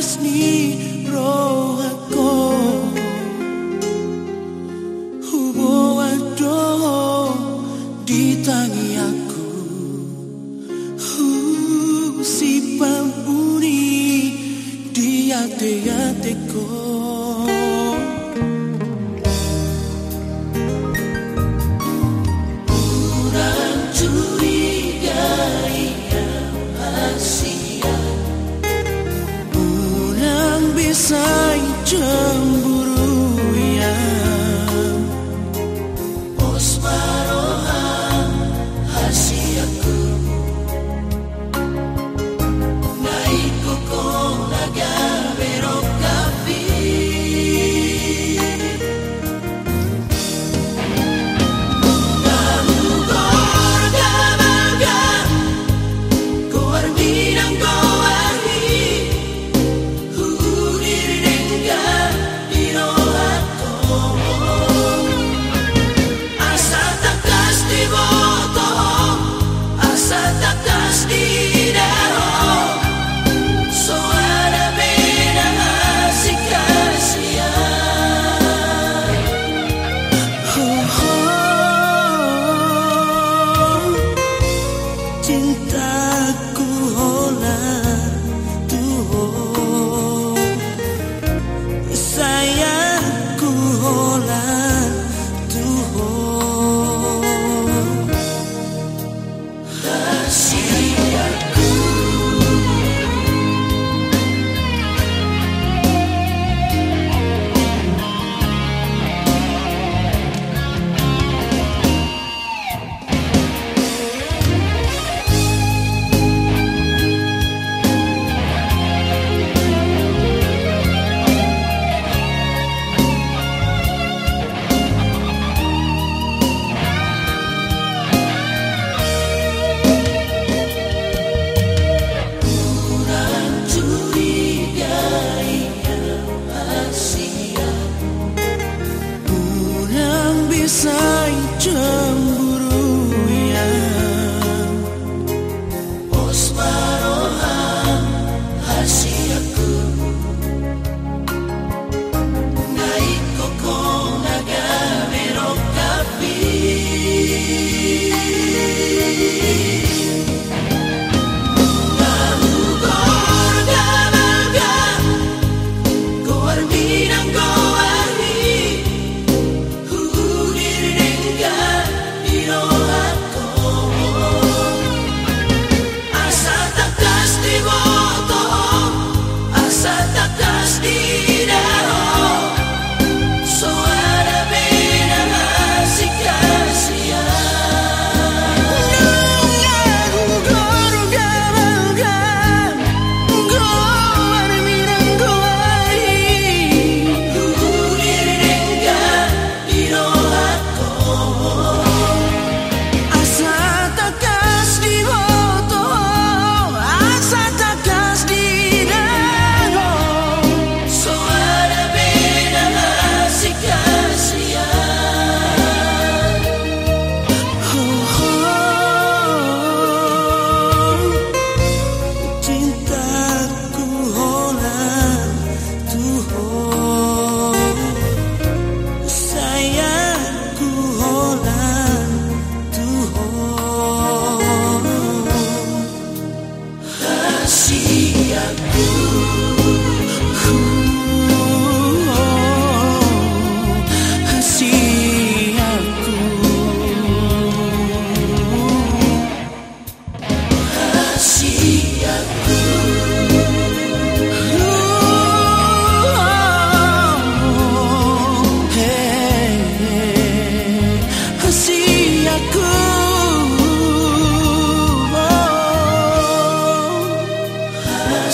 Sai 这 magia.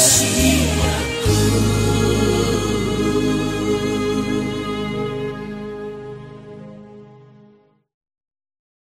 she